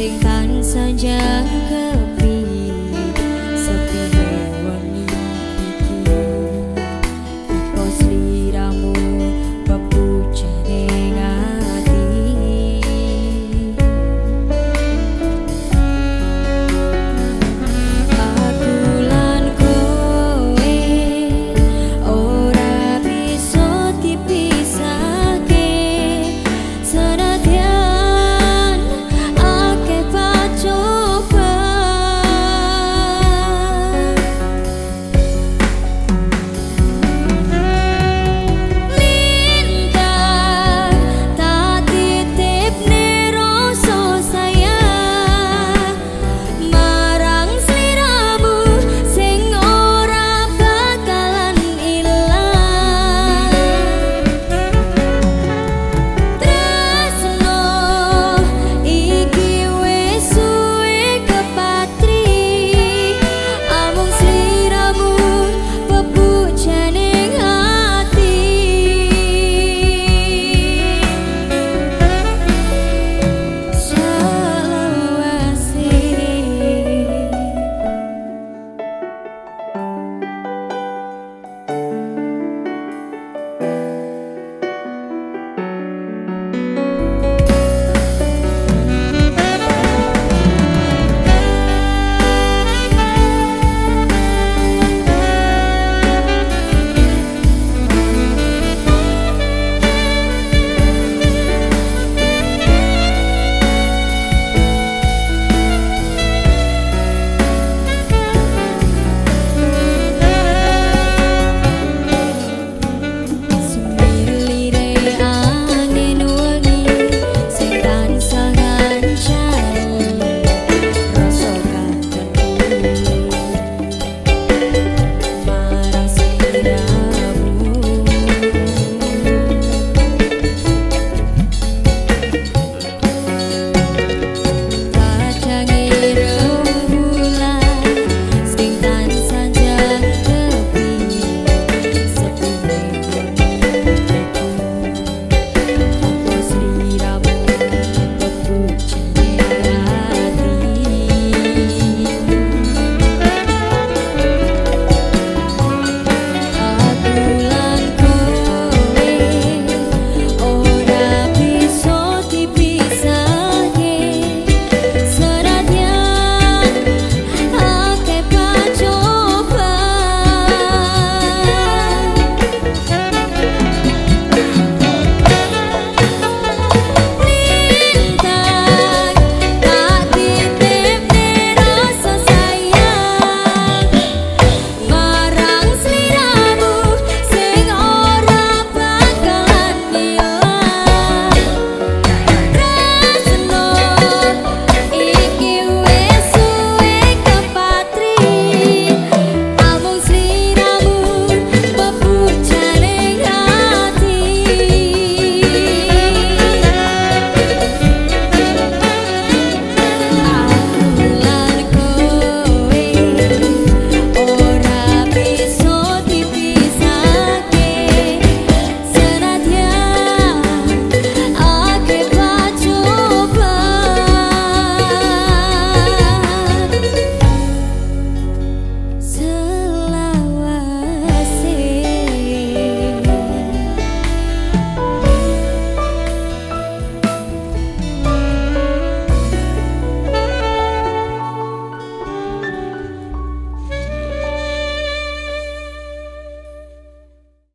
sinh phản san trang